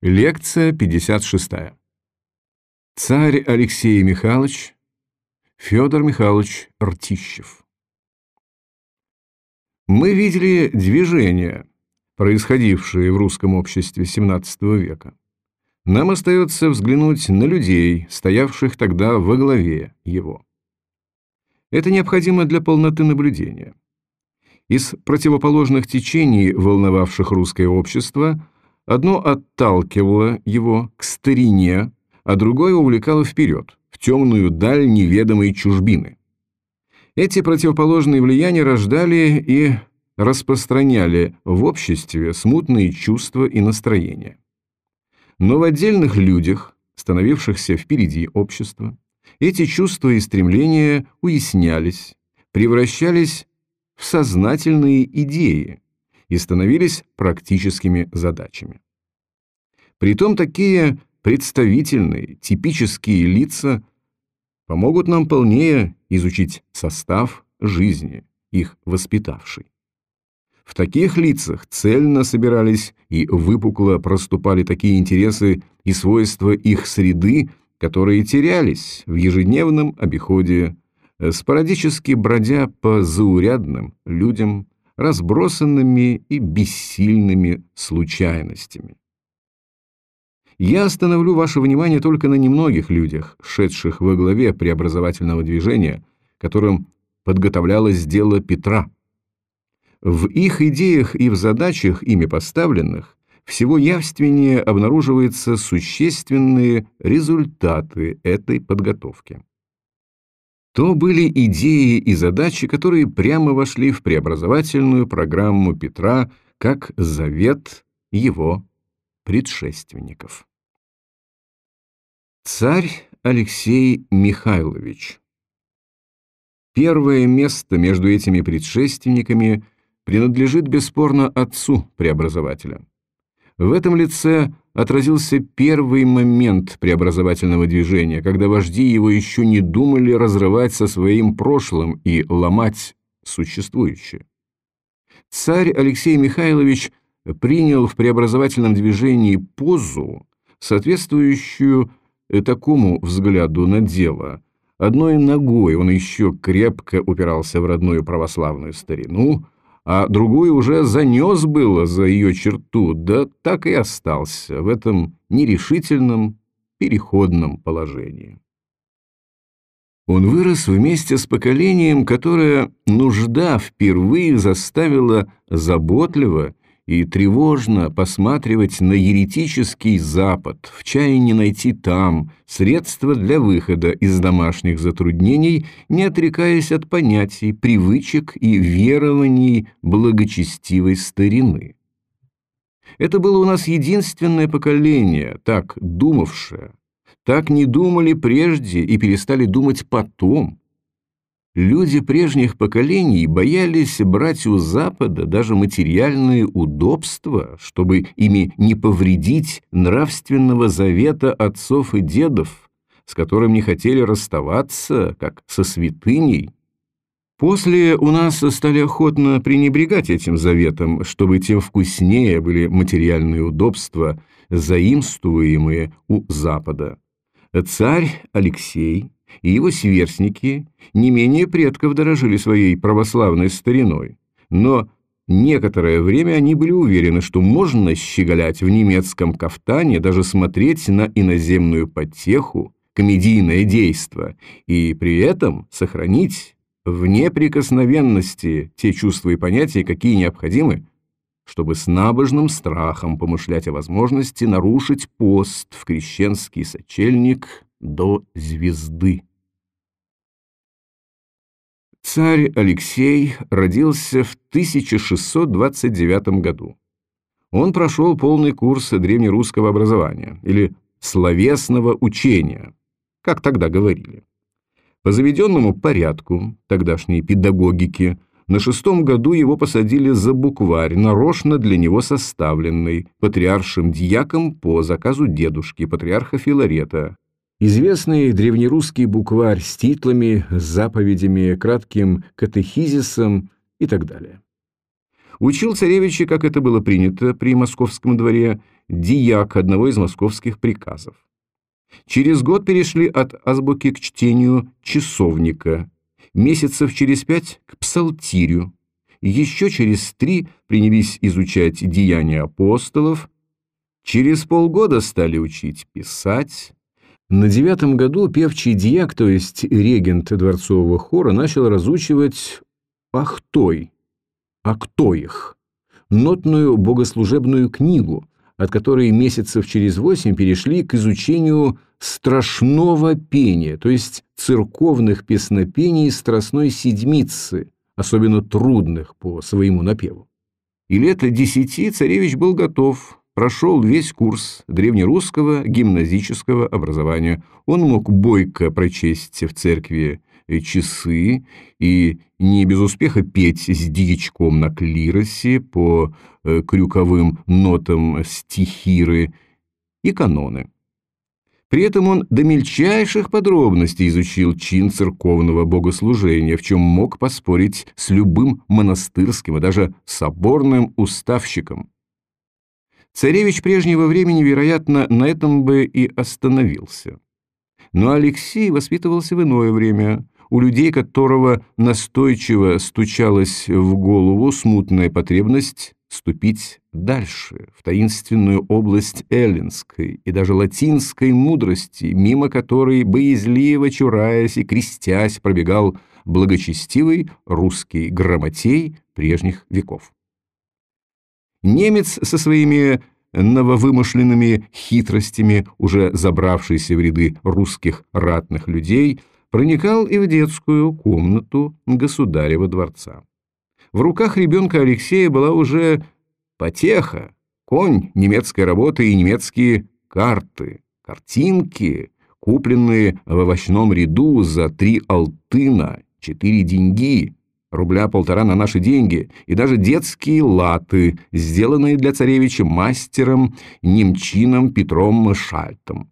Лекция 56. Царь Алексей Михайлович, Федор Михайлович Ртищев. Мы видели движения, происходившие в русском обществе XVII века. Нам остается взглянуть на людей, стоявших тогда во главе его. Это необходимо для полноты наблюдения. Из противоположных течений, волновавших русское общество – Одно отталкивало его к старине, а другое увлекало вперед, в темную даль неведомой чужбины. Эти противоположные влияния рождали и распространяли в обществе смутные чувства и настроения. Но в отдельных людях, становившихся впереди общества, эти чувства и стремления уяснялись, превращались в сознательные идеи, и становились практическими задачами. Притом такие представительные, типические лица помогут нам полнее изучить состав жизни, их воспитавшей. В таких лицах цельно собирались и выпукло проступали такие интересы и свойства их среды, которые терялись в ежедневном обиходе, спорадически бродя по заурядным людям, разбросанными и бессильными случайностями. Я остановлю ваше внимание только на немногих людях, шедших во главе преобразовательного движения, которым подготовлялось дело Петра. В их идеях и в задачах, ими поставленных, всего явственнее обнаруживаются существенные результаты этой подготовки. То были идеи и задачи, которые прямо вошли в преобразовательную программу Петра как завет его предшественников. Царь Алексей Михайлович Первое место между этими предшественниками принадлежит бесспорно отцу преобразователя. В этом лице отразился первый момент преобразовательного движения, когда вожди его еще не думали разрывать со своим прошлым и ломать существующее. Царь Алексей Михайлович принял в преобразовательном движении позу, соответствующую такому взгляду на дело. Одной ногой он еще крепко упирался в родную православную старину – а другую уже занес было за ее черту, да так и остался в этом нерешительном переходном положении. Он вырос вместе с поколением, которое нужда впервые заставила заботливо и тревожно посматривать на еретический Запад, в чаянии найти там средства для выхода из домашних затруднений, не отрекаясь от понятий, привычек и верований благочестивой старины. Это было у нас единственное поколение, так думавшее, так не думали прежде и перестали думать потом, Люди прежних поколений боялись брать у Запада даже материальные удобства, чтобы ими не повредить нравственного завета отцов и дедов, с которым не хотели расставаться, как со святыней. После у нас стали охотно пренебрегать этим заветом, чтобы тем вкуснее были материальные удобства, заимствуемые у Запада. Царь Алексей и его сверстники не менее предков дорожили своей православной стариной, но некоторое время они были уверены, что можно щеголять в немецком кафтане, даже смотреть на иноземную потеху, комедийное действо, и при этом сохранить в неприкосновенности те чувства и понятия, какие необходимы, чтобы с набожным страхом помышлять о возможности нарушить пост в крещенский сочельник до звезды. Царь Алексей родился в 1629 году. Он прошел полный курс древнерусского образования, или словесного учения, как тогда говорили. По заведенному порядку тогдашней педагогики на шестом году его посадили за букварь, нарочно для него составленный, патриаршим дьяком по заказу дедушки, патриарха Филарета, Известный древнерусский букварь с титлами, заповедями, кратким катехизисом и так далее. Учил царевича, как это было принято при московском дворе, дияк одного из московских приказов. Через год перешли от азбуки к чтению часовника, месяцев через пять к псалтирю, еще через три принялись изучать деяния апостолов, через полгода стали учить писать. На девятом году певчий дьяк, то есть регент дворцового хора, начал разучивать «Ахтой», «А кто их?» нотную богослужебную книгу, от которой месяцев через восемь перешли к изучению страшного пения, то есть церковных песнопений Страстной Седмицы, особенно трудных по своему напеву. И лет десяти царевич был готов, прошел весь курс древнерусского гимназического образования. Он мог бойко прочесть в церкви часы и не без успеха петь с дьячком на клиросе по э, крюковым нотам стихиры и каноны. При этом он до мельчайших подробностей изучил чин церковного богослужения, в чем мог поспорить с любым монастырским и даже соборным уставщиком. Царевич прежнего времени, вероятно, на этом бы и остановился. Но Алексей воспитывался в иное время, у людей которого настойчиво стучалась в голову смутная потребность ступить дальше, в таинственную область эллинской и даже латинской мудрости, мимо которой, боязливо чураясь и крестясь, пробегал благочестивый русский грамотей прежних веков. Немец со своими нововымышленными хитростями, уже забравшийся в ряды русских ратных людей – проникал и в детскую комнату государева дворца. В руках ребенка Алексея была уже потеха, конь немецкой работы и немецкие карты, картинки, купленные в овощном ряду за три алтына, четыре деньги, рубля полтора на наши деньги, и даже детские латы, сделанные для царевича мастером, немчином Петром Шальтом.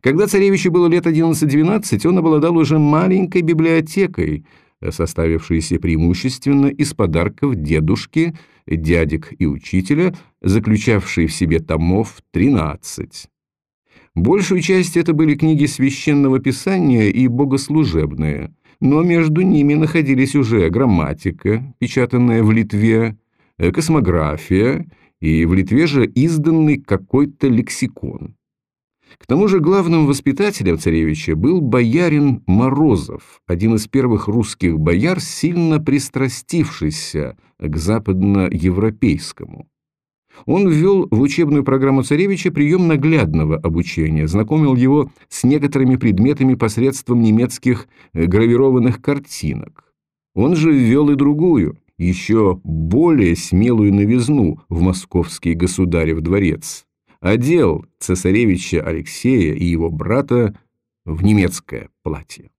Когда царевичу было лет 11-12, он обладал уже маленькой библиотекой, составившейся преимущественно из подарков дедушки, дядек и учителя, заключавшей в себе томов 13. Большую часть это были книги священного писания и богослужебные, но между ними находились уже грамматика, печатанная в Литве, космография и в Литве же изданный какой-то лексикон. К тому же главным воспитателем царевича был боярин Морозов, один из первых русских бояр, сильно пристрастившийся к западноевропейскому. Он ввел в учебную программу царевича прием наглядного обучения, знакомил его с некоторыми предметами посредством немецких э, гравированных картинок. Он же ввел и другую, еще более смелую новизну в московский государев дворец одел цесаревича Алексея и его брата в немецкое платье.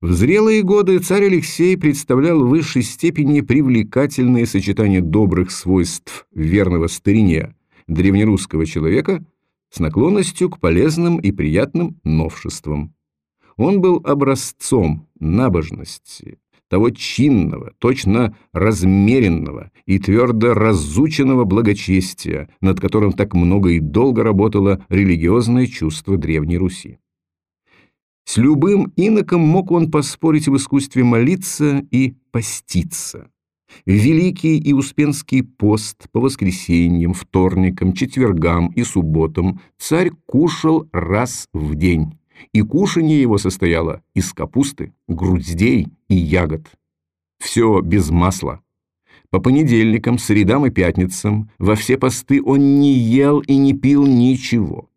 В зрелые годы царь Алексей представлял в высшей степени привлекательные сочетания добрых свойств верного старине древнерусского человека с наклонностью к полезным и приятным новшествам. Он был образцом набожности, того чинного, точно размеренного и твердо разученного благочестия, над которым так много и долго работало религиозное чувство Древней Руси. С любым иноком мог он поспорить в искусстве молиться и поститься. Великий и Успенский пост по воскресеньям, вторникам, четвергам и субботам царь кушал раз в день и кушанье его состояло из капусты, груздей и ягод. Все без масла. По понедельникам, средам и пятницам во все посты он не ел и не пил ничего.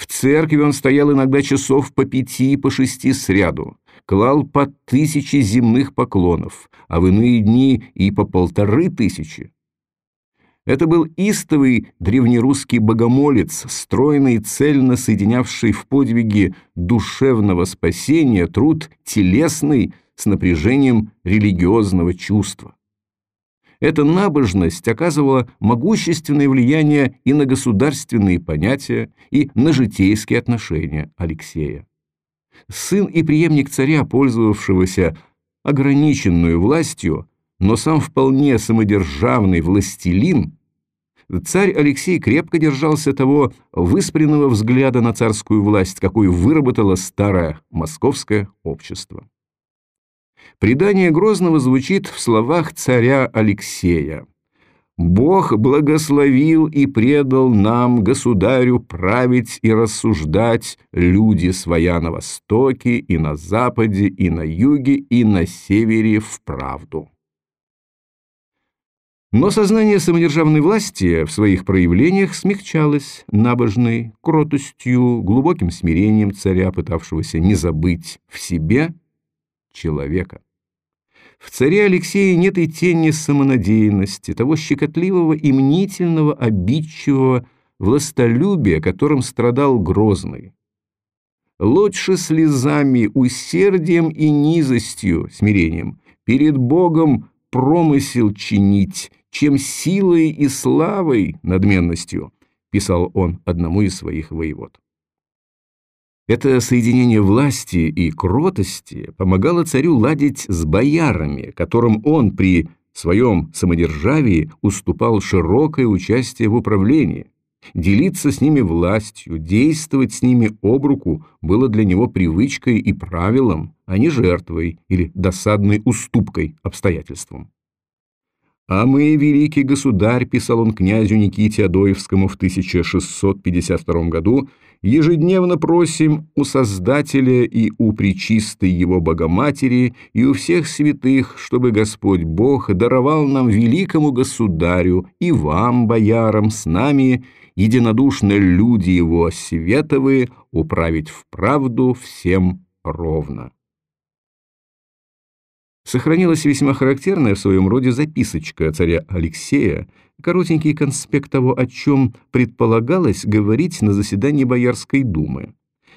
В церкви он стоял иногда часов по пяти и по шести сряду, клал по тысяче земных поклонов, а в иные дни и по полторы тысячи. Это был истовый древнерусский богомолец, стройный и цельно соединявший в подвиге душевного спасения труд телесный с напряжением религиозного чувства. Эта набожность оказывала могущественное влияние и на государственные понятия, и на житейские отношения Алексея. Сын и преемник царя, пользовавшегося ограниченную властью, но сам вполне самодержавный властелин, царь Алексей крепко держался того выспренного взгляда на царскую власть, какой выработало старое московское общество. Предание Грозного звучит в словах царя Алексея. «Бог благословил и предал нам, государю, править и рассуждать люди своя на востоке и на западе и на юге и на севере в правду». Но сознание самодержавной власти в своих проявлениях смягчалось набожной кротостью, глубоким смирением царя, пытавшегося не забыть в себе человека. В царе Алексее нет и тени самонадеянности, того щекотливого и мнительного, обидчивого властолюбия, которым страдал Грозный. Лучше слезами, усердием и низостью, смирением, перед Богом промысел чинить, чем силой и славой, надменностью, писал он одному из своих воевод. Это соединение власти и кротости помогало царю ладить с боярами, которым он при своем самодержавии уступал широкое участие в управлении. Делиться с ними властью, действовать с ними об руку было для него привычкой и правилом, а не жертвой или досадной уступкой обстоятельствам. «А мы, великий государь», – писал он князю Никите Адоевскому в 1652 году, «ежедневно просим у Создателя и у Пречистой Его Богоматери и у всех святых, чтобы Господь Бог даровал нам великому государю и вам, боярам, с нами, единодушно люди Его световые, управить в правду всем ровно». Сохранилась весьма характерная в своем роде записочка царя Алексея, коротенький конспект того, о чем предполагалось говорить на заседании Боярской думы.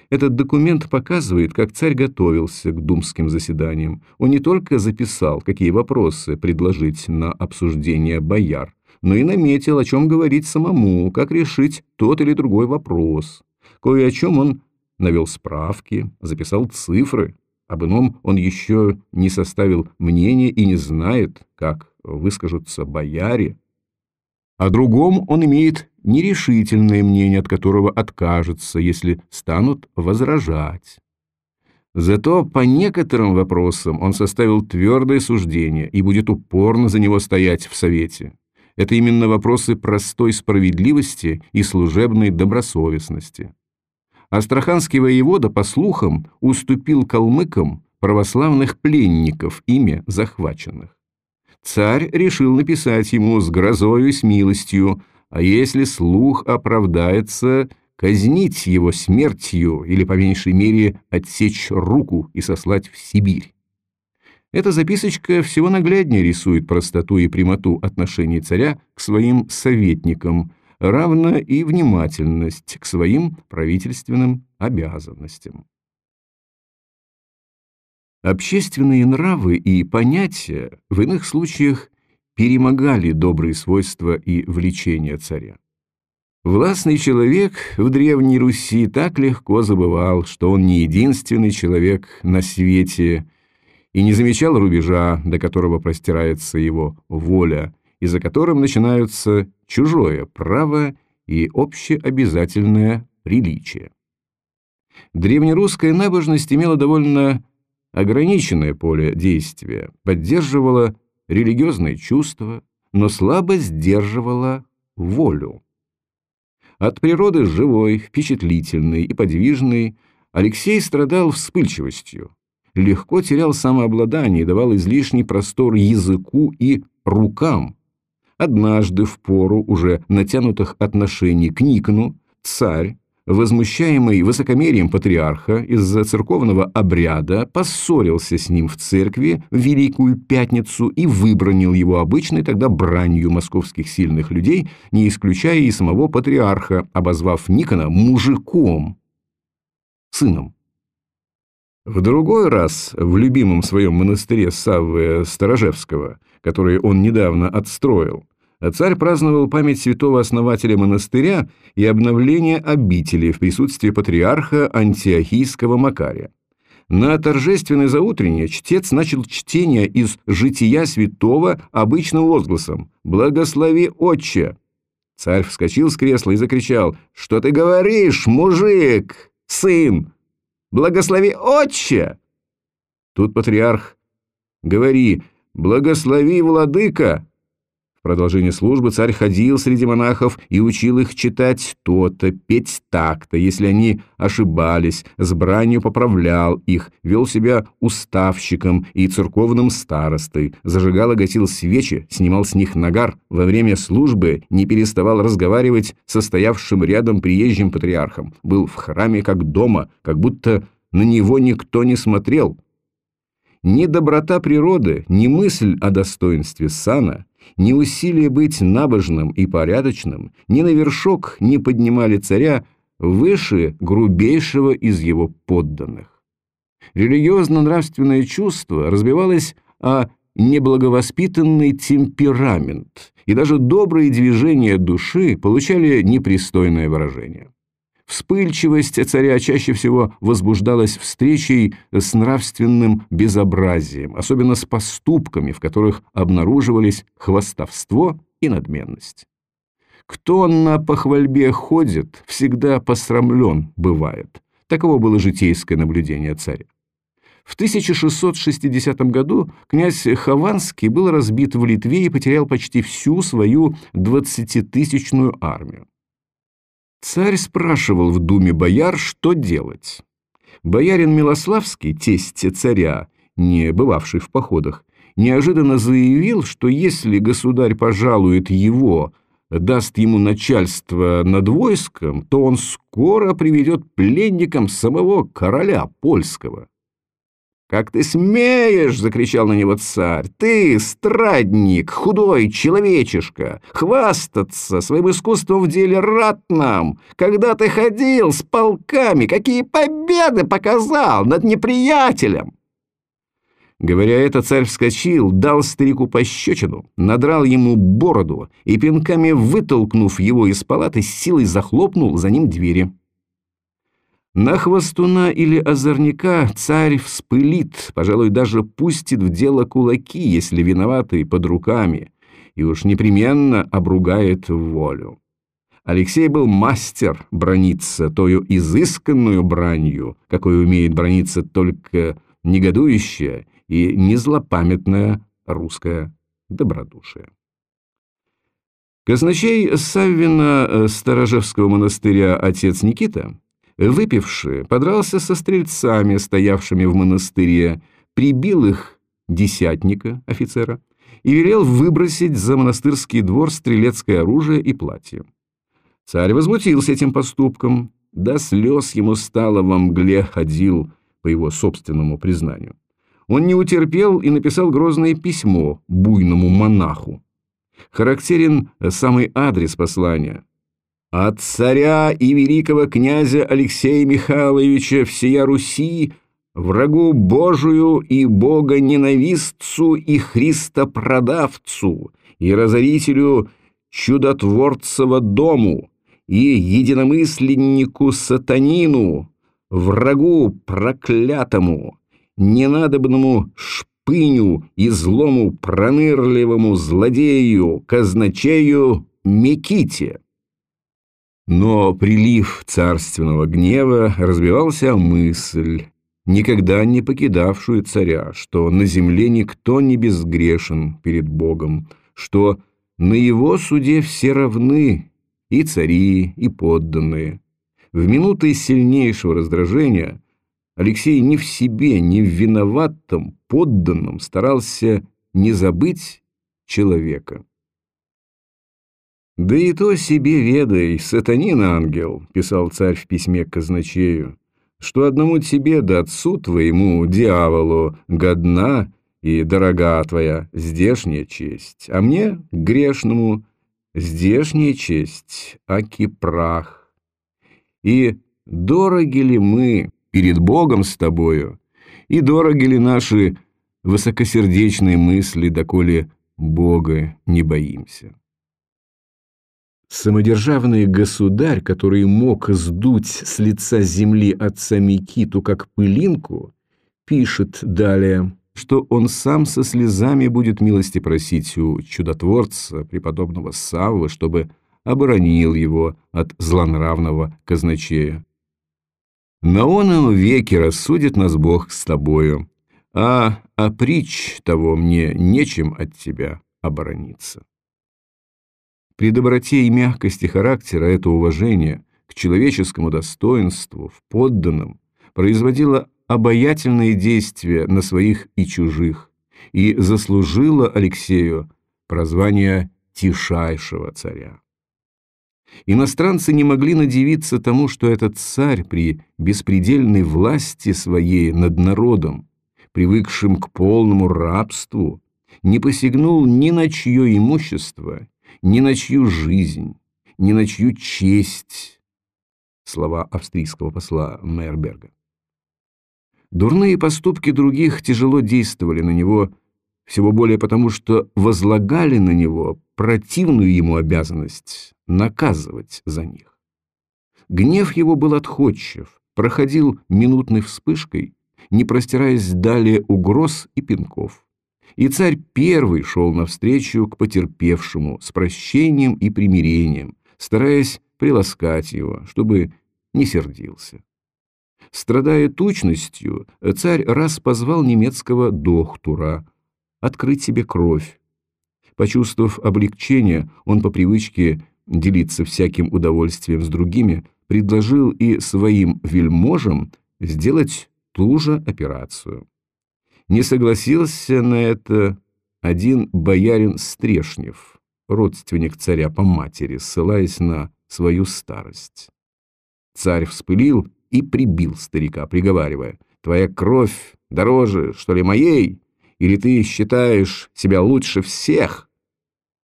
Этот документ показывает, как царь готовился к думским заседаниям. Он не только записал, какие вопросы предложить на обсуждение бояр, но и наметил, о чем говорить самому, как решить тот или другой вопрос. Кое о чем он навел справки, записал цифры, об ином он еще не составил мнения и не знает, как выскажутся бояре. О другом он имеет нерешительное мнение, от которого откажется, если станут возражать. Зато по некоторым вопросам он составил твердое суждение и будет упорно за него стоять в Совете. Это именно вопросы простой справедливости и служебной добросовестности. Астраханский воевода, по слухам, уступил калмыкам православных пленников, ими захваченных. Царь решил написать ему с грозою и с милостью, а если слух оправдается, казнить его смертью или, по меньшей мере, отсечь руку и сослать в Сибирь. Эта записочка всего нагляднее рисует простоту и прямоту отношений царя к своим советникам – равно и внимательность к своим правительственным обязанностям. Общественные нравы и понятия в иных случаях перемогали добрые свойства и влечения царя. Властный человек в Древней Руси так легко забывал, что он не единственный человек на свете и не замечал рубежа, до которого простирается его воля, и за которым начинаются чужое право и общеобязательное приличие. Древнерусская набожность имела довольно ограниченное поле действия, поддерживала религиозные чувства, но слабо сдерживала волю. От природы живой, впечатлительной и подвижной Алексей страдал вспыльчивостью, легко терял самообладание и давал излишний простор языку и рукам, Однажды в пору уже натянутых отношений к Никону царь, возмущаемый высокомерием патриарха из-за церковного обряда, поссорился с ним в церкви в Великую Пятницу и выбронил его обычной тогда бранью московских сильных людей, не исключая и самого патриарха, обозвав Никона мужиком, сыном. В другой раз в любимом своем монастыре Саввы Сторожевского, который он недавно отстроил, царь праздновал память святого основателя монастыря и обновление обители в присутствии патриарха антиохийского Макария. На торжественное заутреннее чтец начал чтение из «Жития святого» обычным возгласом «Благослови, Отче!». Царь вскочил с кресла и закричал, «Что ты говоришь, мужик, сын? Благослови отче!» Тут патриарх, «Говори, благослови, владыка!» Продолжение службы царь ходил среди монахов и учил их читать то-то, петь так-то, если они ошибались, с бранью поправлял их, вел себя уставщиком и церковным старостой, зажигал и гасил свечи, снимал с них нагар, во время службы не переставал разговаривать со стоявшим рядом приезжим патриархом, был в храме как дома, как будто на него никто не смотрел. Ни доброта природы, ни мысль о достоинстве сана – ни усилия быть набожным и порядочным, ни на вершок не поднимали царя выше грубейшего из его подданных. Религиозно-нравственное чувство разбивалось о неблаговоспитанный темперамент, и даже добрые движения души получали непристойное выражение. Вспыльчивость царя чаще всего возбуждалась встречей с нравственным безобразием, особенно с поступками, в которых обнаруживались хвастовство и надменность. Кто на похвальбе ходит, всегда посрамлен бывает. Таково было житейское наблюдение царя. В 1660 году князь Хованский был разбит в Литве и потерял почти всю свою двадцатитысячную армию. Царь спрашивал в думе бояр, что делать. Боярин Милославский, тесть царя, не бывавший в походах, неожиданно заявил, что если государь пожалует его, даст ему начальство над войском, то он скоро приведет пленникам самого короля польского. «Как ты смеешь!» — закричал на него царь. «Ты, страдник, худой человечишка, хвастаться своим искусством в деле ратном! Когда ты ходил с полками, какие победы показал над неприятелем!» Говоря это, царь вскочил, дал старику пощечину, надрал ему бороду и, пинками вытолкнув его из палаты, силой захлопнул за ним двери. На хвостуна или озорника царь вспылит, пожалуй, даже пустит в дело кулаки, если виноватый под руками, и уж непременно обругает волю. Алексей был мастер брониться тою изысканную бранью, какой умеет брониться только негодующая и незлопамятная русская добродушие. Казначей Саввина э, Сторожевского монастыря отец Никита Выпивший подрался со стрельцами, стоявшими в монастыре, прибил их десятника, офицера, и велел выбросить за монастырский двор стрелецкое оружие и платье. Царь возмутился этим поступком, до слез ему стало во мгле ходил, по его собственному признанию. Он не утерпел и написал грозное письмо буйному монаху. Характерен самый адрес послания – от царя и великого князя Алексея Михайловича всея Руси, врагу Божию и Бога ненавистцу и Христопродавцу, и разорителю чудотворцева дому, и единомысленнику сатанину, врагу проклятому, ненадобному шпыню и злому пронырливому злодею, казначею Миките. Но прилив царственного гнева разбивался о мысль, никогда не покидавшую царя, что на земле никто не безгрешен перед Богом, что на его суде все равны, и цари, и подданные. В минуты сильнейшего раздражения Алексей ни в себе, ни в виноватом подданном старался не забыть человека. «Да и то себе ведай, сатанин ангел», — писал царь в письме к казначею, «что одному тебе да отцу твоему, дьяволу, годна и дорога твоя здешняя честь, а мне, грешному, здешняя честь, аки прах. И дороги ли мы перед Богом с тобою, и дороги ли наши высокосердечные мысли, доколе Бога не боимся?» Самодержавный государь, который мог сдуть с лица земли отца Микиту как пылинку, пишет далее, что он сам со слезами будет милости просить у чудотворца, преподобного Саввы, чтобы оборонил его от злонравного казначея. На оном веке рассудит нас Бог с тобою, а опричь того мне нечем от тебя оборониться. При доброте и мягкости характера это уважение к человеческому достоинству в подданном производило обаятельные действия на своих и чужих и заслужило Алексею прозвание «тишайшего царя». Иностранцы не могли надевиться тому, что этот царь при беспредельной власти своей над народом, привыкшим к полному рабству, не посягнул ни на чье имущество, ни на чью жизнь, ни на чью честь. Слова австрийского посла Мейерберга. Дурные поступки других тяжело действовали на него, всего более потому, что возлагали на него противную ему обязанность наказывать за них. Гнев его был отходчив, проходил минутной вспышкой, не простираясь далее угроз и пинков. И царь первый шел навстречу к потерпевшему с прощением и примирением, стараясь приласкать его, чтобы не сердился. Страдая тучностью, царь раз позвал немецкого доктора открыть себе кровь. Почувствовав облегчение, он по привычке делиться всяким удовольствием с другими, предложил и своим вельможам сделать ту же операцию. Не согласился на это один боярин Стрешнев, родственник царя по матери, ссылаясь на свою старость. Царь вспылил и прибил старика, приговаривая, «Твоя кровь дороже, что ли, моей? Или ты считаешь себя лучше всех?»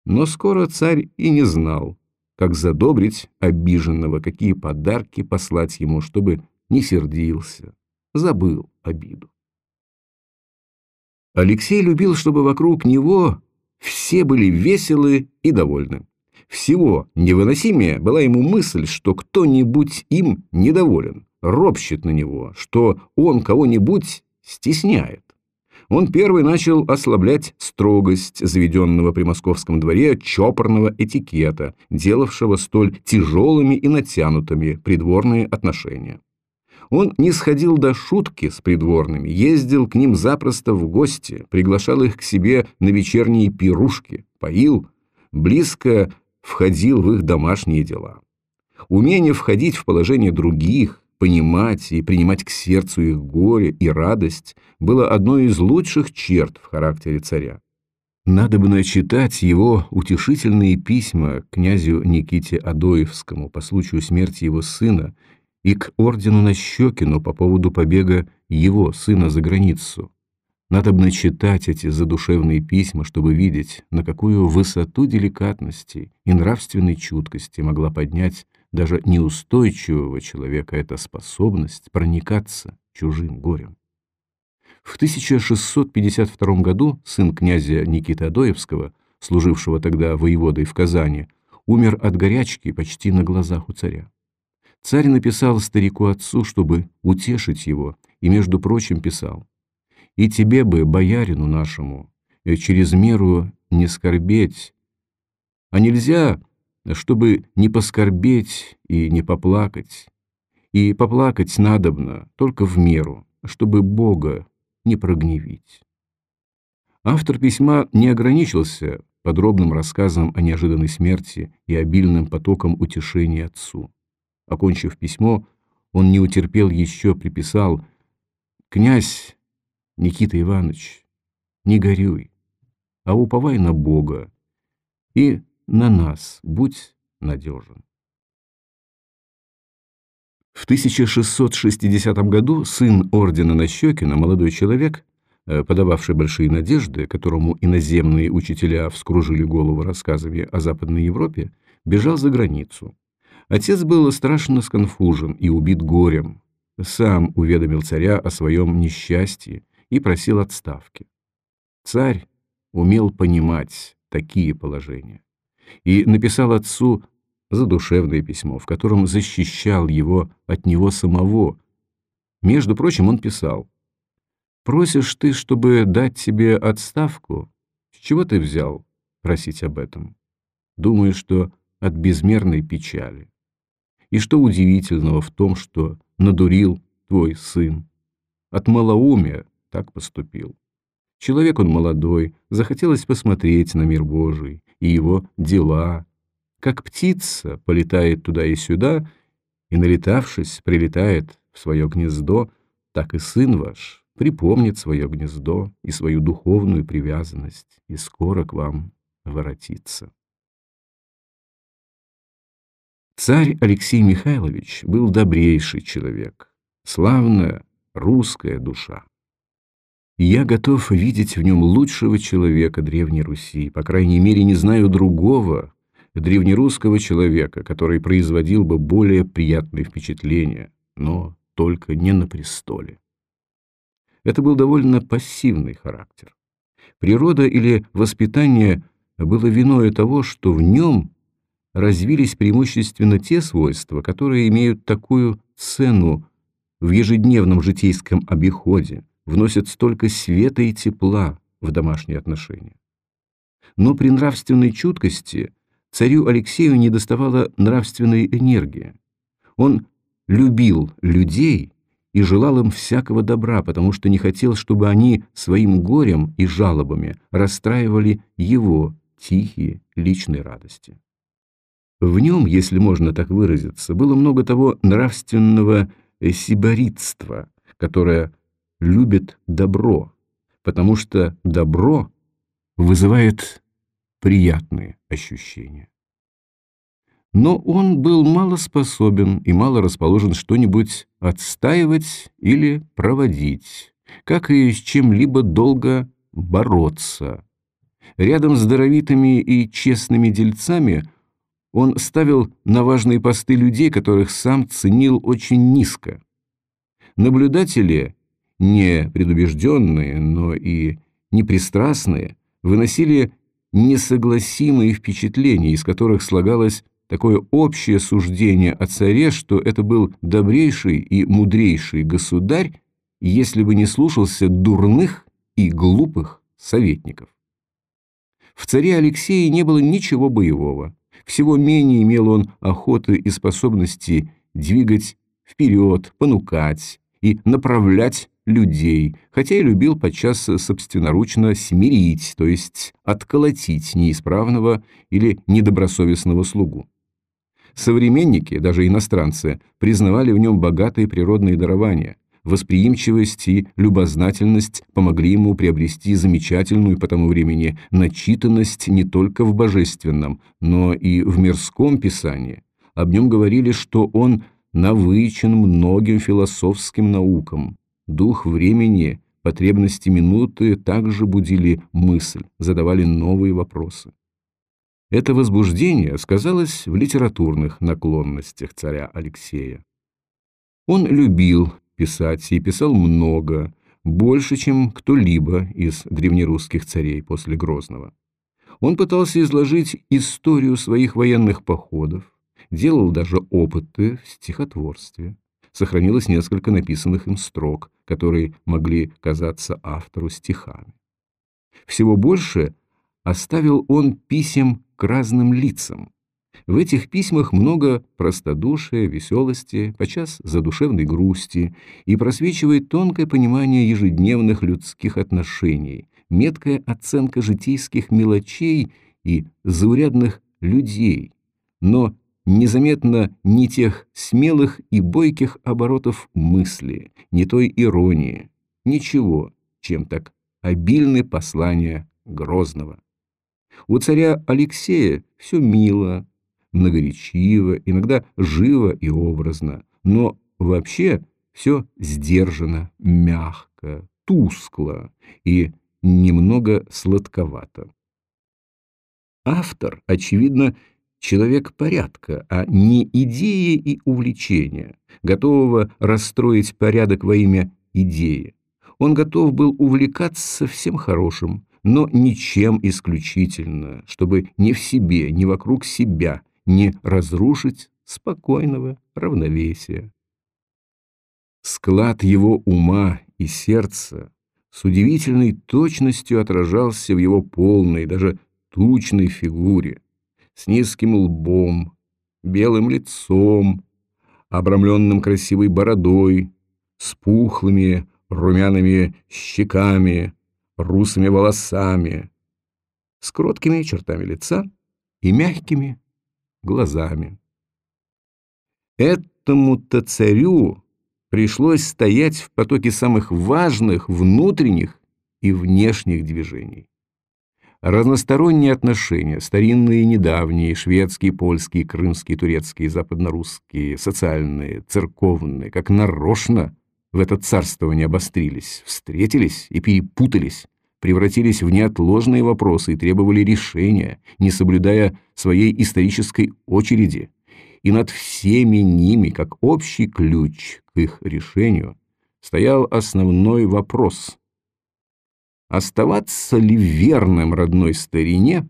Но скоро царь и не знал, как задобрить обиженного, какие подарки послать ему, чтобы не сердился, забыл обиду. Алексей любил, чтобы вокруг него все были веселы и довольны. Всего невыносимее была ему мысль, что кто-нибудь им недоволен ропщет на него, что он кого-нибудь стесняет. Он первый начал ослаблять строгость заведенного при московском дворе чопорного этикета, делавшего столь тяжелыми и натянутыми придворные отношения. Он не сходил до шутки с придворными, ездил к ним запросто в гости, приглашал их к себе на вечерние пирушки, поил, близко входил в их домашние дела. Умение входить в положение других, понимать и принимать к сердцу их горе и радость было одной из лучших черт в характере царя. Надо бы начитать его утешительные письма князю Никите Адоевскому по случаю смерти его сына и к ордену Нащекину по поводу побега его сына за границу. Надо бы начитать эти задушевные письма, чтобы видеть, на какую высоту деликатности и нравственной чуткости могла поднять даже неустойчивого человека эта способность проникаться чужим горем. В 1652 году сын князя Никиты Адоевского, служившего тогда воеводой в Казани, умер от горячки почти на глазах у царя. Царь написал старику-отцу, чтобы утешить его, и, между прочим, писал «И тебе бы, боярину нашему, через меру не скорбеть, а нельзя чтобы не поскорбеть и не поплакать. И поплакать надобно только в меру, чтобы Бога не прогневить. Автор письма не ограничился подробным рассказом о неожиданной смерти и обильным потоком утешения отцу. Окончив письмо, он не утерпел еще, приписал «Князь Никита Иванович, не горюй, а уповай на Бога и на нас будь надежен. В 1660 году сын ордена Нащекина, молодой человек, э, подававший большие надежды, которому иноземные учителя вскружили голову рассказами о Западной Европе, бежал за границу. Отец был страшно сконфужен и убит горем. Сам уведомил царя о своем несчастье и просил отставки. Царь умел понимать такие положения и написал отцу задушевное письмо, в котором защищал его от него самого. Между прочим, он писал, «Просишь ты, чтобы дать тебе отставку? С чего ты взял просить об этом? Думаю, что от безмерной печали. И что удивительного в том, что надурил твой сын? От малоумия так поступил. Человек он молодой, захотелось посмотреть на мир Божий и его дела. Как птица полетает туда и сюда, и, налетавшись, прилетает в свое гнездо, так и сын ваш припомнит свое гнездо и свою духовную привязанность, и скоро к вам воротится. Царь Алексей Михайлович был добрейший человек, славная русская душа. Я готов видеть в нем лучшего человека Древней Руси, по крайней мере, не знаю другого древнерусского человека, который производил бы более приятные впечатления, но только не на престоле. Это был довольно пассивный характер. Природа или воспитание было виною того, что в нем развились преимущественно те свойства, которые имеют такую цену в ежедневном житейском обиходе, вносят столько света и тепла в домашние отношения. Но при нравственной чуткости царю Алексею недоставало нравственной энергии. Он любил людей и желал им всякого добра, потому что не хотел, чтобы они своим горем и жалобами расстраивали его тихие личные радости. В нем, если можно так выразиться, было много того нравственного сиборитства, которое любит добро, потому что добро вызывает приятные ощущения. Но он был мало способен и мало расположен что-нибудь отстаивать или проводить, как и с чем-либо долго бороться. Рядом с даровитыми и честными дельцами он ставил на важные посты людей, которых сам ценил очень низко. Наблюдатели не предубежденные, но и непристрастные, выносили несогласимые впечатления, из которых слагалось такое общее суждение о царе, что это был добрейший и мудрейший государь, если бы не слушался дурных и глупых советников. В царе Алексее не было ничего боевого, всего менее имел он охоты и способности двигать вперед, понукать и направлять людей, хотя и любил подчас собственноручно смирить, то есть отколотить неисправного или недобросовестного слугу. Современники, даже иностранцы, признавали в нем богатые природные дарования. Восприимчивость и любознательность помогли ему приобрести замечательную по тому времени начитанность не только в божественном, но и в мирском писании. Об нем говорили, что он навычен многим философским наукам, Дух времени, потребности минуты также будили мысль, задавали новые вопросы. Это возбуждение сказалось в литературных наклонностях царя Алексея. Он любил писать и писал много, больше, чем кто-либо из древнерусских царей после Грозного. Он пытался изложить историю своих военных походов, делал даже опыты в стихотворстве сохранилось несколько написанных им строк, которые могли казаться автору стихами. Всего больше оставил он писем к разным лицам. В этих письмах много простодушия, веселости, подчас задушевной грусти, и просвечивает тонкое понимание ежедневных людских отношений, меткая оценка житейских мелочей и заурядных людей, но незаметно ни тех смелых и бойких оборотов мысли, ни той иронии, ничего, чем так обильны послания Грозного. У царя Алексея все мило, многоречиво, иногда живо и образно, но вообще все сдержано, мягко, тускло и немного сладковато. Автор, очевидно, человек порядка, а не идеи и увлечения, готового расстроить порядок во имя идеи. Он готов был увлекаться всем хорошим, но ничем исключительно, чтобы ни в себе, ни вокруг себя не разрушить спокойного равновесия. Склад его ума и сердца с удивительной точностью отражался в его полной, даже тучной фигуре, с низким лбом, белым лицом, обрамленным красивой бородой, с пухлыми румяными щеками, русыми волосами, с кроткими чертами лица и мягкими глазами. Этому-то царю пришлось стоять в потоке самых важных внутренних и внешних движений. Разносторонние отношения, старинные и недавние, шведские, польские, крымские, турецкие, западнорусские, социальные, церковные, как нарочно в это царствование обострились, встретились и перепутались, превратились в неотложные вопросы и требовали решения, не соблюдая своей исторической очереди. И над всеми ними, как общий ключ к их решению, стоял основной вопрос. Оставаться ли верным родной старине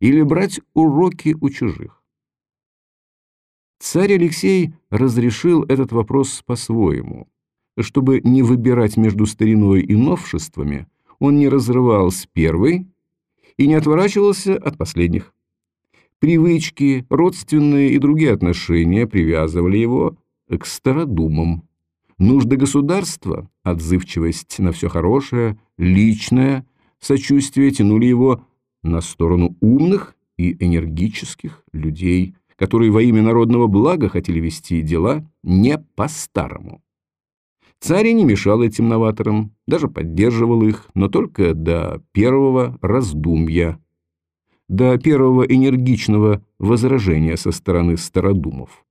или брать уроки у чужих? Царь Алексей разрешил этот вопрос по-своему. Чтобы не выбирать между стариной и новшествами, он не разрывал с первой и не отворачивался от последних. Привычки, родственные и другие отношения привязывали его к стародумам. Нужды государства, отзывчивость на все хорошее, личное сочувствие тянули его на сторону умных и энергических людей, которые во имя народного блага хотели вести дела не по-старому. Царь не мешал этим новаторам, даже поддерживал их, но только до первого раздумья, до первого энергичного возражения со стороны стародумов.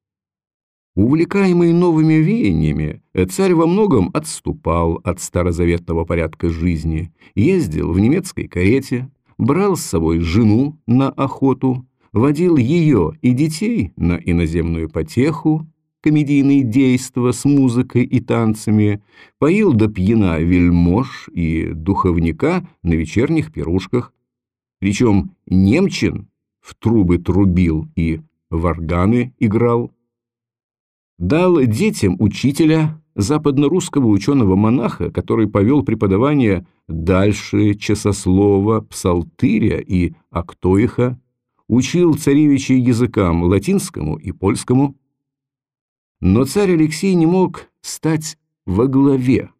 Увлекаемый новыми веяниями, царь во многом отступал от старозаветного порядка жизни, ездил в немецкой карете, брал с собой жену на охоту, водил ее и детей на иноземную потеху, комедийные действия с музыкой и танцами, поил до пьяна вельмож и духовника на вечерних пирушках. Причем немчин в трубы трубил и в органы играл. Дал детям учителя, западно-русского ученого-монаха, который повел преподавание дальше часослова, псалтыря и актоиха, учил царевичей языкам латинскому и польскому, но царь Алексей не мог стать во главе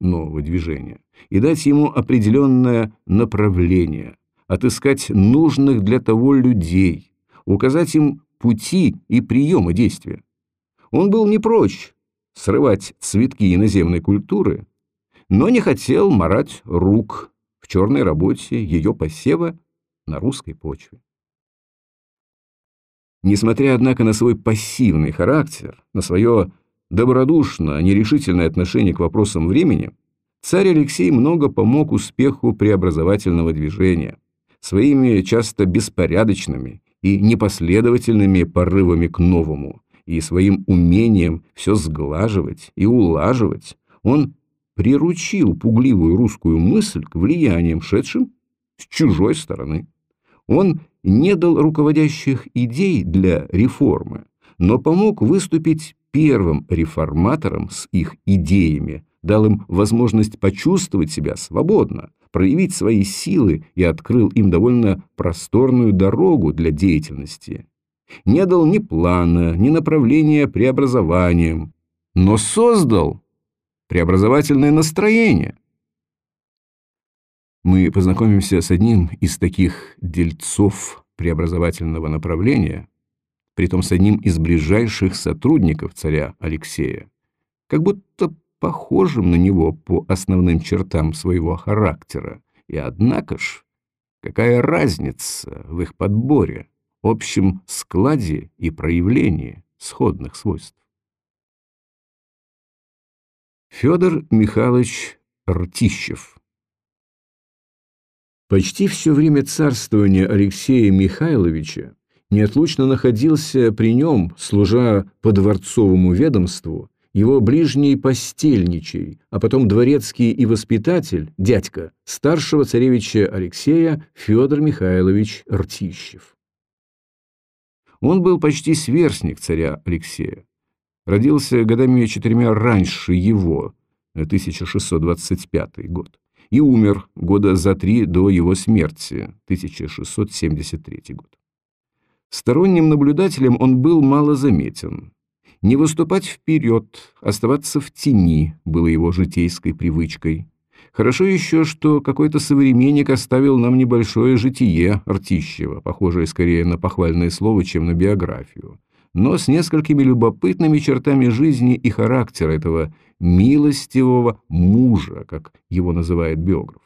нового движения и дать ему определенное направление, отыскать нужных для того людей, указать им пути и приемы действия. Он был не прочь срывать цветки иноземной культуры, но не хотел марать рук в черной работе ее посева на русской почве. Несмотря, однако, на свой пассивный характер, на свое добродушно нерешительное отношение к вопросам времени, царь Алексей много помог успеху преобразовательного движения своими часто беспорядочными и непоследовательными порывами к новому и своим умением все сглаживать и улаживать. Он приручил пугливую русскую мысль к влияниям, шедшим с чужой стороны. Он не дал руководящих идей для реформы, но помог выступить первым реформатором с их идеями, дал им возможность почувствовать себя свободно, проявить свои силы и открыл им довольно просторную дорогу для деятельности. Не дал ни плана, ни направления преобразованиям, но создал преобразовательное настроение – мы познакомимся с одним из таких дельцов преобразовательного направления, притом с одним из ближайших сотрудников царя Алексея, как будто похожим на него по основным чертам своего характера. И однако ж, какая разница в их подборе, общем складе и проявлении сходных свойств. Федор Михайлович Ртищев Почти все время царствования Алексея Михайловича неотлучно находился при нем, служа по дворцовому ведомству, его ближний постельничий, а потом дворецкий и воспитатель, дядька, старшего царевича Алексея Федор Михайлович Ртищев. Он был почти сверстник царя Алексея. Родился годами четырьмя раньше его, 1625 год и умер года за три до его смерти, 1673 год. Сторонним наблюдателем он был мало заметен. Не выступать вперед, оставаться в тени было его житейской привычкой. Хорошо еще, что какой-то современник оставил нам небольшое житие Ртищева, похожее скорее на похвальное слово, чем на биографию, но с несколькими любопытными чертами жизни и характера этого милостивого мужа, как его называет биограф.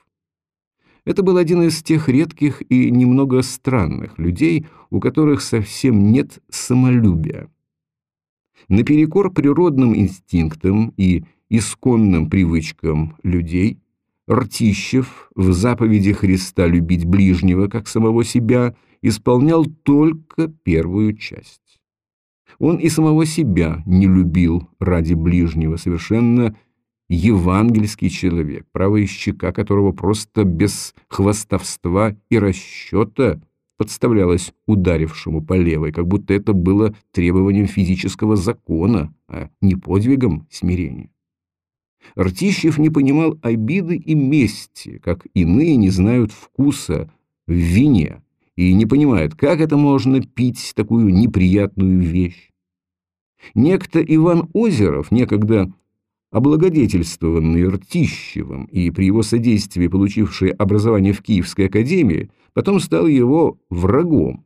Это был один из тех редких и немного странных людей, у которых совсем нет самолюбия. Наперекор природным инстинктам и исконным привычкам людей, Ртищев в заповеди Христа любить ближнего, как самого себя, исполнял только первую часть. Он и самого себя не любил ради ближнего, совершенно евангельский человек, правая щека которого просто без хвастовства и расчета подставлялась ударившему по левой, как будто это было требованием физического закона, а не подвигом смирения. Ртищев не понимал обиды и мести, как иные не знают вкуса в вине, и не понимает, как это можно пить такую неприятную вещь. Некто Иван Озеров, некогда облагодетельствованный Ртищевым и при его содействии получивший образование в Киевской академии, потом стал его врагом.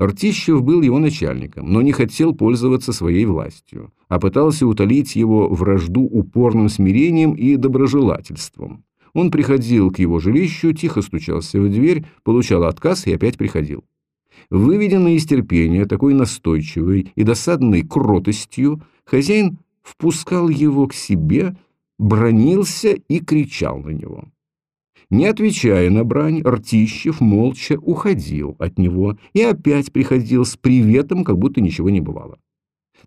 Ртищев был его начальником, но не хотел пользоваться своей властью, а пытался утолить его вражду упорным смирением и доброжелательством. Он приходил к его жилищу, тихо стучался в дверь, получал отказ и опять приходил. Выведенный из терпения такой настойчивой и досадной кротостью, хозяин впускал его к себе, бронился и кричал на него. Не отвечая на брань, Ртищев молча уходил от него и опять приходил с приветом, как будто ничего не бывало.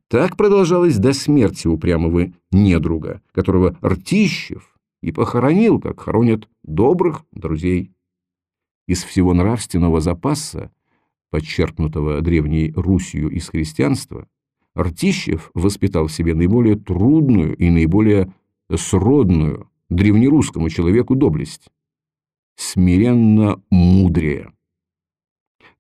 Так продолжалось до смерти упрямого недруга, которого Ртищев и похоронил, как хоронят добрых друзей. Из всего нравственного запаса, подчеркнутого древней Русью из христианства, Ртищев воспитал в себе наиболее трудную и наиболее сродную древнерусскому человеку доблесть – смиренно мудрее.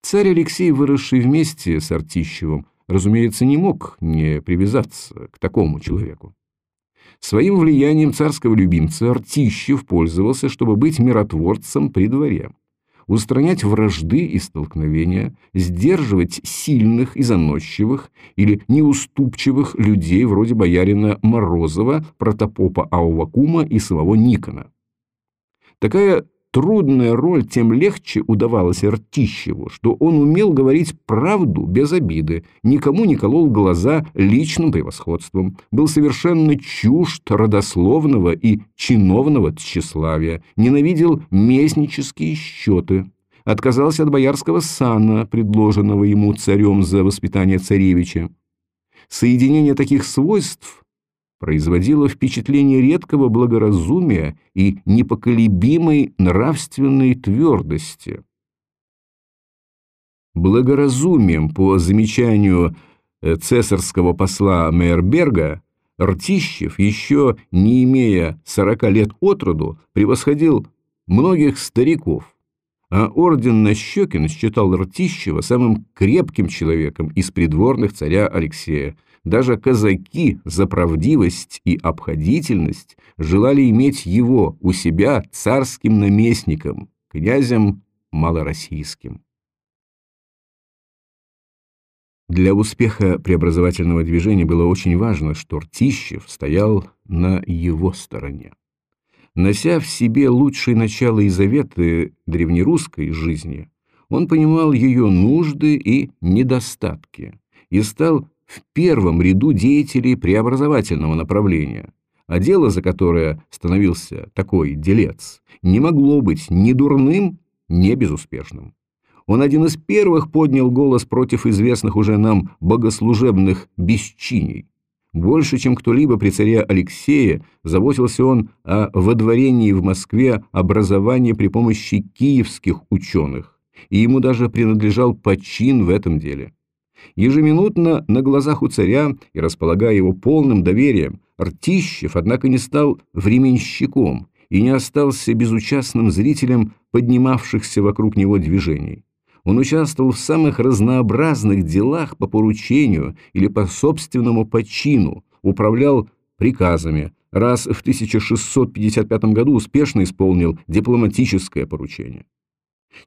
Царь Алексей, выросший вместе с Артищевым, разумеется, не мог не привязаться к такому человеку. Своим влиянием царского любимца Артищев пользовался, чтобы быть миротворцем при дворе устранять вражды и столкновения, сдерживать сильных и заносчивых или неуступчивых людей вроде боярина Морозова, протопопа Аувакума и самого Никона. Такая Трудная роль тем легче удавалась Ртищеву, что он умел говорить правду без обиды, никому не колол глаза личным превосходством, был совершенно чужд родословного и чиновного тщеславия, ненавидел местнические счеты, отказался от боярского сана, предложенного ему царем за воспитание царевича. Соединение таких свойств производило впечатление редкого благоразумия и непоколебимой нравственной твердости. Благоразумием, по замечанию э, цесарского посла Мейерберга, Ртищев, еще не имея сорока лет от роду, превосходил многих стариков, а орден Нащекин считал Ртищева самым крепким человеком из придворных царя Алексея, даже казаки за правдивость и обходительность желали иметь его у себя царским наместником, князем малороссийским. Для успеха преобразовательного движения было очень важно, что Ртищев стоял на его стороне. Нося в себе лучшие начала и заветы древнерусской жизни, он понимал ее нужды и недостатки и стал в первом ряду деятелей преобразовательного направления, а дело, за которое становился такой делец, не могло быть ни дурным, ни безуспешным. Он один из первых поднял голос против известных уже нам богослужебных бесчиней. Больше, чем кто-либо при царе Алексее, заботился он о водворении в Москве образования при помощи киевских ученых, и ему даже принадлежал почин в этом деле. Ежеминутно на глазах у царя и располагая его полным доверием, Ртищев, однако, не стал временщиком и не остался безучастным зрителем поднимавшихся вокруг него движений. Он участвовал в самых разнообразных делах по поручению или по собственному почину, управлял приказами, раз в 1655 году успешно исполнил дипломатическое поручение.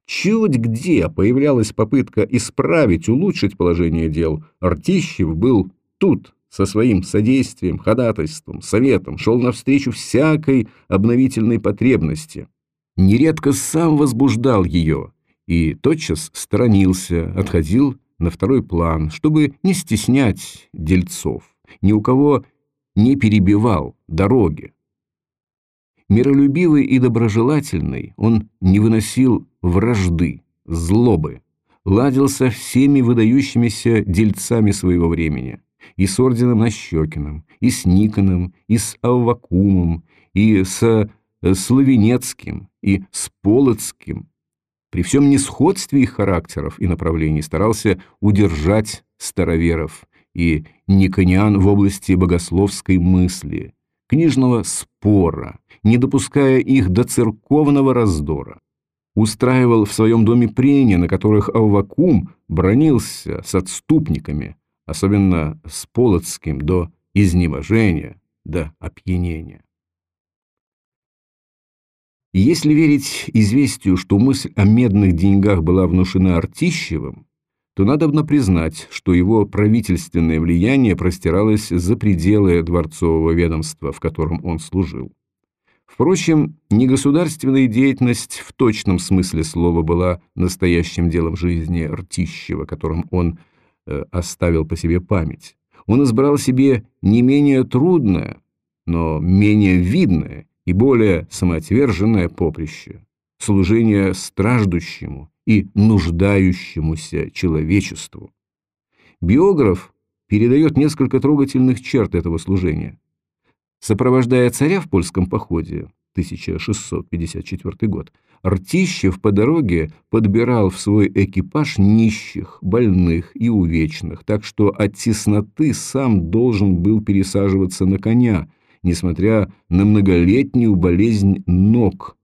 Чуть где появлялась попытка исправить, улучшить положение дел, Артищев был тут, со своим содействием, ходатайством, советом, шел навстречу всякой обновительной потребности. Нередко сам возбуждал ее и тотчас сторонился, отходил на второй план, чтобы не стеснять дельцов, ни у кого не перебивал дороги. Миролюбивый и доброжелательный, он не выносил вражды, злобы, ладил со всеми выдающимися дельцами своего времени, и с орденом Нащекиным, и с Никоном, и с Аввакумом, и с э, Славенецким, и с Полоцким. При всем несходстве их характеров и направлений старался удержать староверов и никониан в области богословской мысли, книжного спора, не допуская их до церковного раздора. Устраивал в своем доме прения, на которых Аввакум бронился с отступниками, особенно с Полоцким, до изнеможения, до опьянения. Если верить известию, что мысль о медных деньгах была внушена Артищевым, то надобно признать, что его правительственное влияние простиралось за пределы дворцового ведомства, в котором он служил. Впрочем, негосударственная деятельность в точном смысле слова была настоящим делом жизни Ртищева, которым он э, оставил по себе память. Он избрал себе не менее трудное, но менее видное и более самоотверженное поприще – служение страждущему и нуждающемуся человечеству. Биограф передает несколько трогательных черт этого служения. Сопровождая царя в польском походе, 1654 год, Ртищев по дороге подбирал в свой экипаж нищих, больных и увечных, так что от тесноты сам должен был пересаживаться на коня, несмотря на многолетнюю болезнь ног,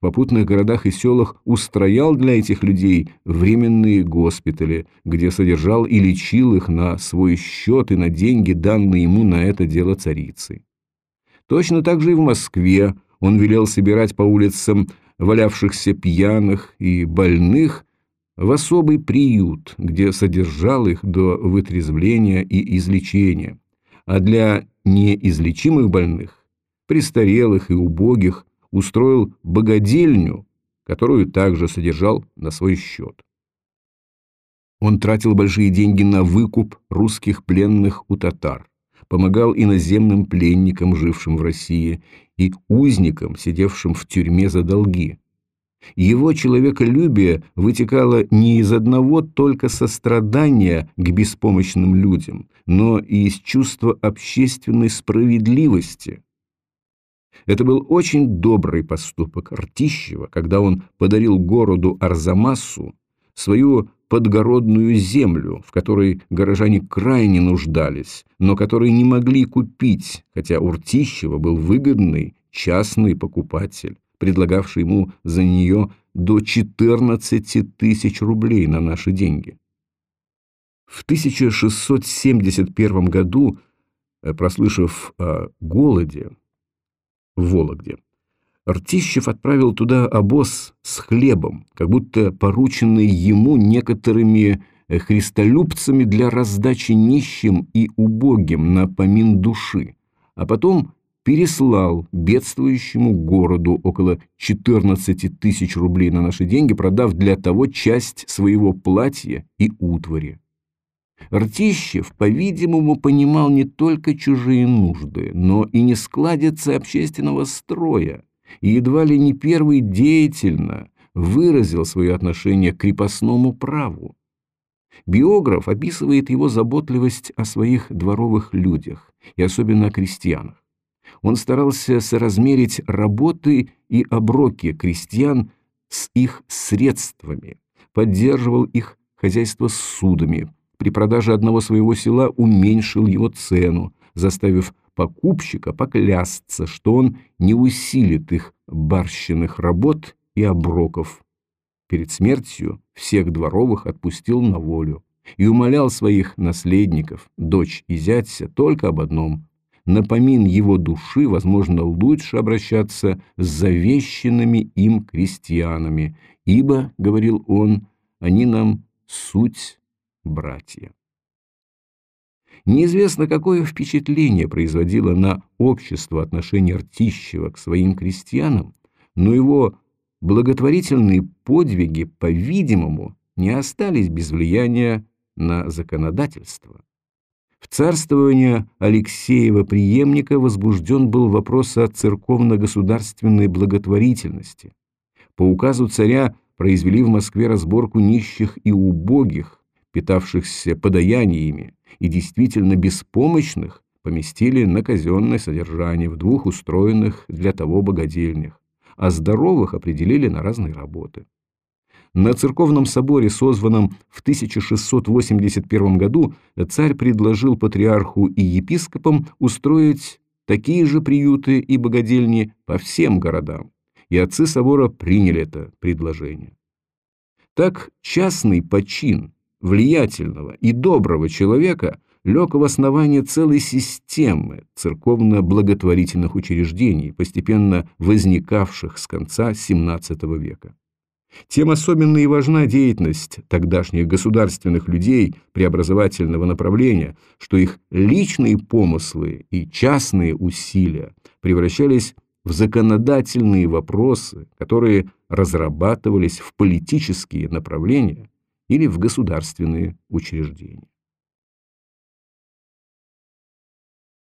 в попутных городах и селах устроял для этих людей временные госпитали, где содержал и лечил их на свой счет и на деньги, данные ему на это дело царицы. Точно так же и в Москве он велел собирать по улицам валявшихся пьяных и больных в особый приют, где содержал их до вытрезвления и излечения, а для неизлечимых больных, престарелых и убогих, устроил богадельню, которую также содержал на свой счет. Он тратил большие деньги на выкуп русских пленных у татар, помогал иноземным пленникам, жившим в России, и узникам, сидевшим в тюрьме за долги. Его человеколюбие вытекало не из одного только сострадания к беспомощным людям, но и из чувства общественной справедливости – это был очень добрый поступок Ртищева, когда он подарил городу Арзамасу свою подгородную землю, в которой горожане крайне нуждались, но которые не могли купить, хотя у Ртищева был выгодный частный покупатель, предлагавший ему за нее до 14 тысяч рублей на наши деньги. В 1671 году, э, прослышав о голоде, в Вологде. Ртищев отправил туда обоз с хлебом, как будто порученный ему некоторыми э, христолюбцами для раздачи нищим и убогим на помин души, а потом переслал бедствующему городу около 14 тысяч рублей на наши деньги, продав для того часть своего платья и утвари. Ртищев, по-видимому, понимал не только чужие нужды, но и нескладицы общественного строя, и едва ли не первый деятельно выразил свое отношение к крепостному праву. Биограф описывает его заботливость о своих дворовых людях, и особенно о крестьянах. Он старался соразмерить работы и оброки крестьян с их средствами, поддерживал их хозяйство с судами, при продаже одного своего села уменьшил его цену, заставив покупщика поклясться, что он не усилит их барщиных работ и оброков. перед смертью всех дворовых отпустил на волю и умолял своих наследников, дочь и зятя, только об одном – на помин его души, возможно, лучше обращаться с завещанными им крестьянами, ибо, говорил он, они нам суть братья. Неизвестно, какое впечатление производило на общество отношение Ртищева к своим крестьянам, но его благотворительные подвиги, по-видимому, не остались без влияния на законодательство. В царствование Алексеева преемника возбужден был вопрос о церковно-государственной благотворительности. По указу царя произвели в Москве разборку нищих и убогих, питавшихся подаяниями, и действительно беспомощных поместили на казенное содержание в двух устроенных для того богадельнях, а здоровых определили на разные работы. На церковном соборе, созванном в 1681 году, царь предложил патриарху и епископам устроить такие же приюты и богадельни по всем городам, и отцы собора приняли это предложение. Так частный почин влиятельного и доброго человека лег в основание целой системы церковно-благотворительных учреждений, постепенно возникавших с конца XVII века. Тем особенно и важна деятельность тогдашних государственных людей преобразовательного направления, что их личные помыслы и частные усилия превращались в законодательные вопросы, которые разрабатывались в политические направления или в государственные учреждения.